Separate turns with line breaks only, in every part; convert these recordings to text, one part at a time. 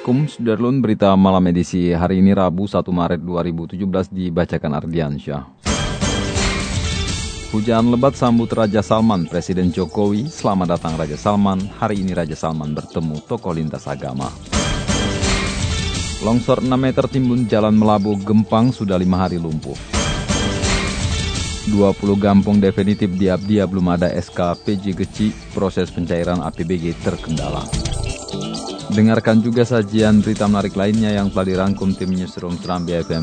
Assalamualaikum, Sudarlun. Berita malam edisi hari ini Rabu 1 Maret 2017 dibacakan Ardiansyah. Hujan lebat sambut Raja Salman, Presiden Jokowi. Selamat datang Raja Salman. Hari ini Raja Salman bertemu tokoh lintas agama. Longsor 6 meter timbun jalan Melabu Gempang sudah lima hari lumpuh. 20 gampung definitif di Abdia belum ada SK PJ Geci, proses pencairan APBG terkendala. Dengarkan juga sajian berita menarik lainnya yang telah dirangkum tim Newsroom Serambi FM.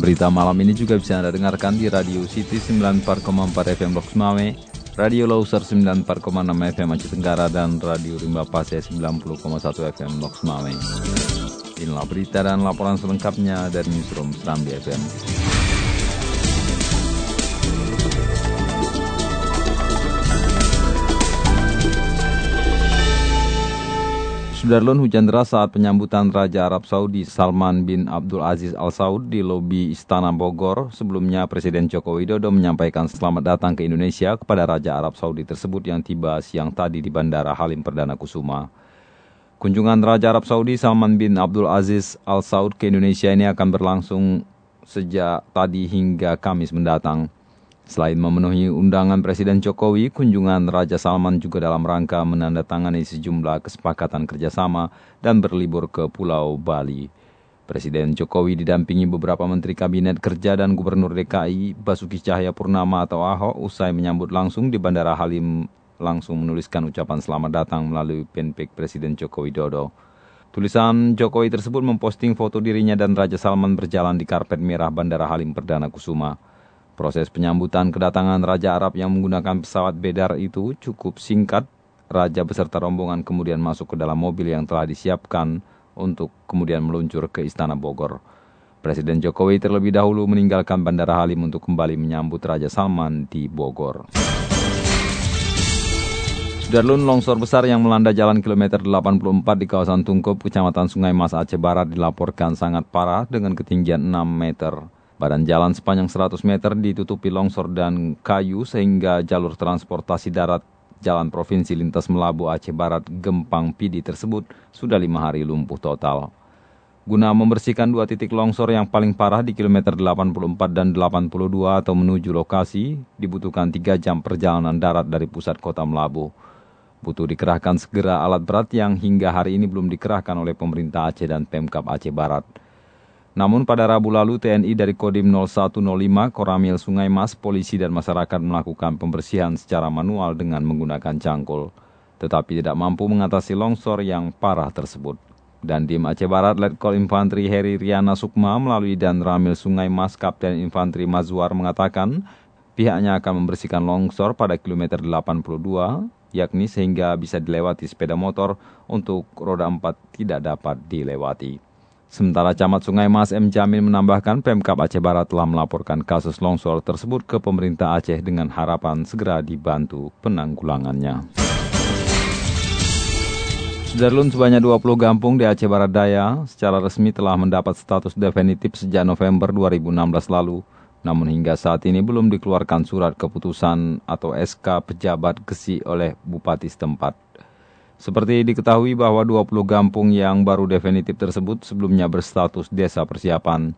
Berita malam ini juga bisa Anda dengarkan di Radio City 94,4 FM Loks Mame, Radio Loser 94,6 FM Aceh Tenggara, dan Radio Rimba Pase 90,1 FM Loks Mame. Inilah berita dan laporan selengkapnya dari Newsroom Serambi FM. Sudarlun hujan deras saat penyambutan Raja Arab Saudi Salman bin Abdul Aziz Al Saud di lobi Istana Bogor. Sebelumnya Presiden Joko Widodo menyampaikan selamat datang ke Indonesia kepada Raja Arab Saudi tersebut yang tiba siang tadi di Bandara Halim Perdana Kusuma. Kunjungan Raja Arab Saudi Salman bin Abdul Aziz Al Saud ke Indonesia ini akan berlangsung sejak tadi hingga Kamis mendatang. Selain memenuhi undangan Presiden Jokowi, kunjungan Raja Salman juga dalam rangka menandatangani sejumlah kesepakatan kerjasama dan berlibur ke Pulau Bali. Presiden Jokowi didampingi beberapa Menteri Kabinet Kerja dan Gubernur DKI Basuki Cahaya Purnama atau Ahok usai menyambut langsung di Bandara Halim langsung menuliskan ucapan selamat datang melalui fanpage Presiden Joko Widodo. Tulisan Jokowi tersebut memposting foto dirinya dan Raja Salman berjalan di karpet merah Bandara Halim Perdana Kusuma. Proses penyambutan kedatangan Raja Arab yang menggunakan pesawat bedar itu cukup singkat. Raja beserta rombongan kemudian masuk ke dalam mobil yang telah disiapkan untuk kemudian meluncur ke Istana Bogor. Presiden Jokowi terlebih dahulu meninggalkan Bandara Halim untuk kembali menyambut Raja Salman di Bogor. Sudarlun longsor besar yang melanda jalan kilometer 84 di kawasan Tungkup, Kecamatan Sungai Mas Aceh Barat dilaporkan sangat parah dengan ketinggian 6 meter. Badan jalan sepanjang 100 meter ditutupi longsor dan kayu sehingga jalur transportasi darat Jalan Provinsi Lintas Melabu Aceh Barat Gempang Pidi tersebut sudah lima hari lumpuh total. Guna membersihkan dua titik longsor yang paling parah di kilometer 84 dan 82 atau menuju lokasi, dibutuhkan tiga jam perjalanan darat dari pusat kota Melabu. Butuh dikerahkan segera alat berat yang hingga hari ini belum dikerahkan oleh pemerintah Aceh dan Pemkap Aceh Barat. Namun pada Rabu lalu TNI dari Kodim 0105 Koramil Sungai Mas, polisi dan masyarakat melakukan pembersihan secara manual dengan menggunakan cangkul. Tetapi tidak mampu mengatasi longsor yang parah tersebut. Dan di Aceh Barat, Letkol Infanteri Heri Riana Sukma melalui dan Ramil Sungai Mas Kapten Infanteri Mazwar mengatakan pihaknya akan membersihkan longsor pada kilometer 82, yakni sehingga bisa dilewati sepeda motor untuk roda 4 tidak dapat dilewati. Sementara Camat Sungai Mas M. Jamil menambahkan Pemkap Aceh Barat telah melaporkan kasus longsor tersebut ke pemerintah Aceh dengan harapan segera dibantu penanggulangannya. Sudarlun sebanyak 20 kampung di Aceh Barat Daya secara resmi telah mendapat status definitif sejak November 2016 lalu. Namun hingga saat ini belum dikeluarkan surat keputusan atau SK pejabat gesi oleh Bupati setempat. Seperti diketahui bahwa 20 kampung yang baru definitif tersebut sebelumnya berstatus desa persiapan.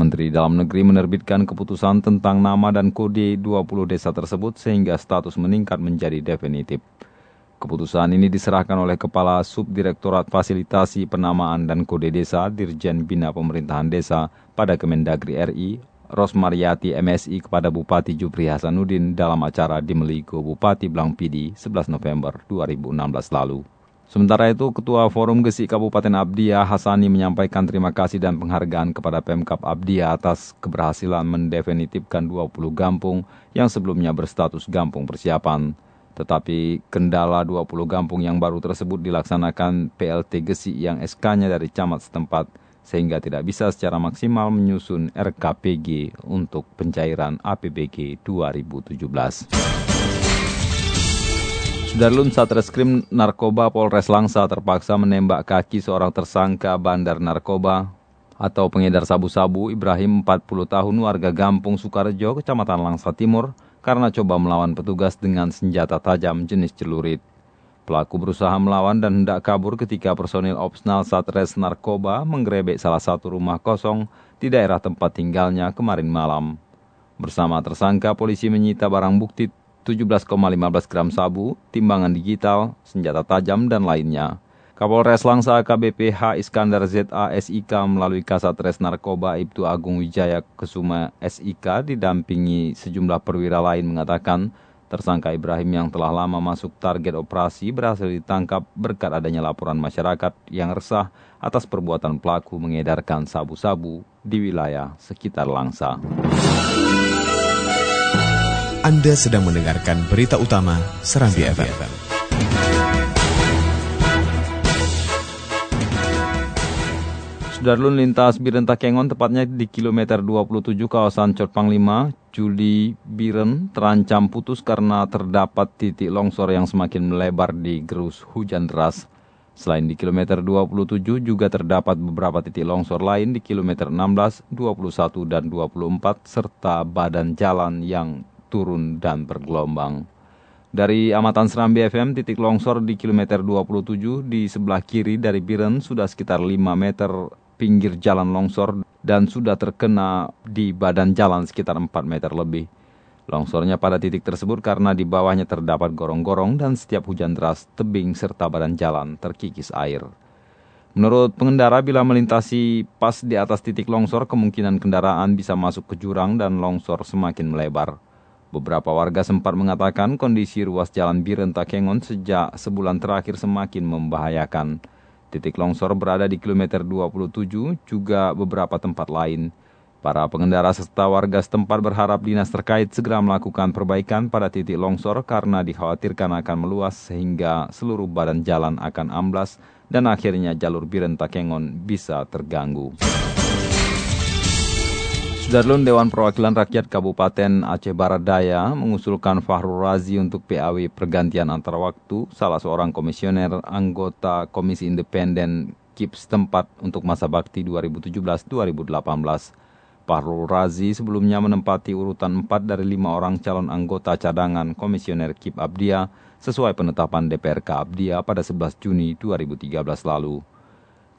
Menteri Dalam Negeri menerbitkan keputusan tentang nama dan kode 20 desa tersebut sehingga status meningkat menjadi definitif. Keputusan ini diserahkan oleh Kepala Subdirektorat Fasilitasi Penamaan dan Kode Desa Dirjen Bina Pemerintahan Desa pada Kemendagri RI, Rosmariati MSI kepada Bupati Jupri Hasanuddin dalam acara di Meligo Bupati Blangpidi 11 November 2016 lalu. Sementara itu, Ketua Forum Gesi Kabupaten Abdia Hasani menyampaikan terima kasih dan penghargaan kepada Pemkap Abdia atas keberhasilan mendefinitifkan 20 gampung yang sebelumnya berstatus gampung persiapan. Tetapi kendala 20 kampung yang baru tersebut dilaksanakan PLT Gesi yang SK-nya dari camat setempat sehingga tidak bisa secara maksimal menyusun RKPG untuk pencairan APBG 2017. Sudarlun Satreskrim Narkoba Polres Langsa terpaksa menembak kaki seorang tersangka bandar narkoba atau pengedar sabu-sabu Ibrahim 40 tahun warga Gampung Sukarejo, Kecamatan Langsa Timur karena coba melawan petugas dengan senjata tajam jenis celurit. Pelaku berusaha melawan dan hendak kabur ketika personil Opsnal Satres Narkoba menggerebek salah satu rumah kosong di daerah tempat tinggalnya kemarin malam. Bersama tersangka, polisi menyita barang bukti 17,15 gram sabu, timbangan digital, senjata tajam, dan lainnya. Kapolres Langsa KBP H. Iskandar ZA SIK melalui Kasat Res Narkoba Ibtu Agung Wijaya Kesuma SIK didampingi sejumlah perwira lain mengatakan tersangka Ibrahim yang telah lama masuk target operasi berhasil ditangkap berkat adanya laporan masyarakat yang resah atas perbuatan pelaku mengedarkan sabu-sabu di wilayah sekitar Langsa.
Anda sedang mendengarkan berita utama Serambi FM.
Sudarlun lintas Biren Takengon tepatnya di kilometer 27 kawasan Cot Panglima, Juli Biren terancam putus karena terdapat titik longsor yang semakin melebar di gerus hujan deras. Selain di kilometer 27 juga terdapat beberapa titik longsor lain di kilometer 16, 21, dan 24 serta badan jalan yang turun dan bergelombang. Dari amatan Serambi FM, titik longsor di kilometer 27 di sebelah kiri dari Biren sudah sekitar 5 meter pinggir jalan longsor dan sudah terkena di badan jalan sekitar 4 meter lebih. Longsornya pada titik tersebut karena di bawahnya terdapat gorong-gorong dan setiap hujan deras, tebing serta badan jalan terkikis air. Menurut pengendara, bila melintasi pas di atas titik longsor, kemungkinan kendaraan bisa masuk ke jurang dan longsor semakin melebar. Beberapa warga sempat mengatakan kondisi ruas jalan Biren Takengon sejak sebulan terakhir semakin membahayakan. Titik longsor berada di kilometer 27, juga beberapa tempat lain. Para pengendara serta warga setempat berharap dinas terkait segera melakukan perbaikan pada titik longsor karena dikhawatirkan akan meluas sehingga seluruh badan jalan akan amblas dan akhirnya jalur Biren Takengon bisa terganggu. Sudarlun Dewan Perwakilan Rakyat Kabupaten Aceh Barat Daya mengusulkan Fahrul Razi untuk PAW pergantian antar waktu salah seorang komisioner anggota Komisi Independen KIP setempat untuk masa bakti 2017-2018. Fahrul Razi sebelumnya menempati urutan 4 dari 5 orang calon anggota cadangan komisioner KIP Abdia sesuai penetapan DPRK Abdia pada 11 Juni 2013 lalu.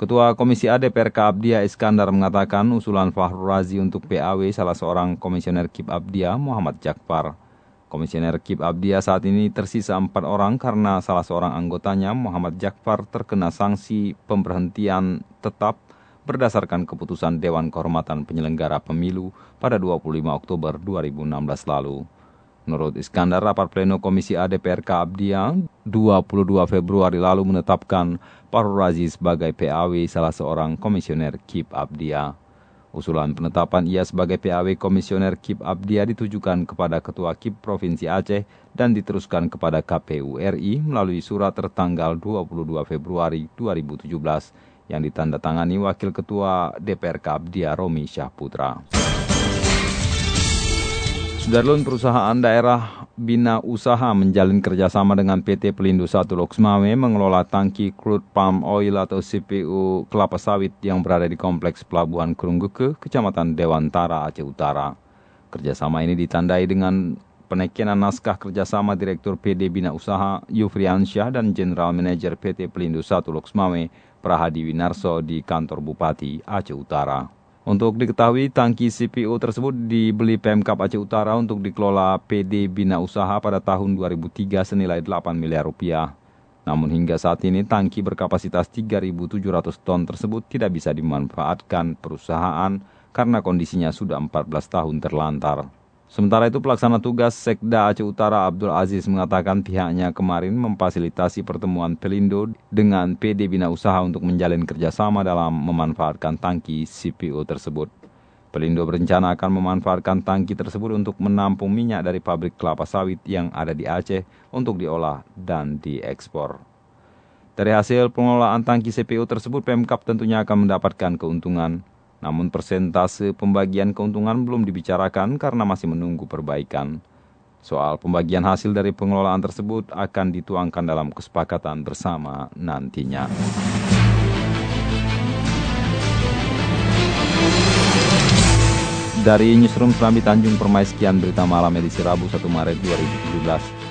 Ketua Komisi A DPRK Abdia Iskandar mengatakan usulan Fahrul Razi untuk PAW salah seorang komisioner KIP Abdia Muhammad Jakfar. Komisioner KIP Abdia saat ini tersisa empat orang karena salah seorang anggotanya Muhammad Jakfar terkena sanksi pemberhentian tetap berdasarkan keputusan Dewan Kehormatan Penyelenggara Pemilu pada 25 Oktober 2016 lalu. Menurut Iskandar, rapat pleno Komisi A DPRK Abdia 22 Februari lalu menetapkan Farul Razi sebagai PAW salah seorang komisioner KIP Abdia. Usulan penetapan ia sebagai PAW komisioner KIP Abdia ditujukan kepada Ketua KIP Provinsi Aceh dan diteruskan kepada KPU RI melalui surat tertanggal 22 Februari 2017 yang ditandatangani Wakil Ketua DPRK Abdia Romi Syahputra. Sudarlun perusahaan daerah Bina Usaha menjalin kerjasama dengan PT Pelindo 1 Loksmawe mengelola tangki crude palm oil atau CPU kelapa sawit yang berada di kompleks pelabuhan Kerunggeke, Kecamatan Dewantara, Aceh Utara. Kerjasama ini ditandai dengan penekinan naskah kerjasama Direktur PD Bina Usaha Yufriansyah dan General Manager PT Pelindo 1 Loksmawe Prahadi Winarso di kantor Bupati Aceh Utara. Untuk diketahui, tangki CPO tersebut dibeli Pemkap Aceh Utara untuk dikelola PD Bina Usaha pada tahun 2003 senilai 8 miliar rupiah. Namun hingga saat ini tangki berkapasitas 3.700 ton tersebut tidak bisa dimanfaatkan perusahaan karena kondisinya sudah 14 tahun terlantar. Sementara itu pelaksana tugas Sekda Aceh Utara Abdul Aziz mengatakan pihaknya kemarin memfasilitasi pertemuan Pelindo dengan PD Bina Usaha untuk menjalin kerjasama dalam memanfaatkan tangki CPO tersebut. Pelindo berencana akan memanfaatkan tangki tersebut untuk menampung minyak dari pabrik kelapa sawit yang ada di Aceh untuk diolah dan diekspor. Dari hasil pengelolaan tangki CPO tersebut, Pemkap tentunya akan mendapatkan keuntungan. Namun persentase pembagian keuntungan belum dibicarakan karena masih menunggu perbaikan. Soal pembagian hasil dari pengelolaan tersebut akan dituangkan dalam kesepakatan bersama nantinya. Dari Newsroom Serambi Tanjung Permai sekian berita malam edisi Rabu 1 Maret 2017.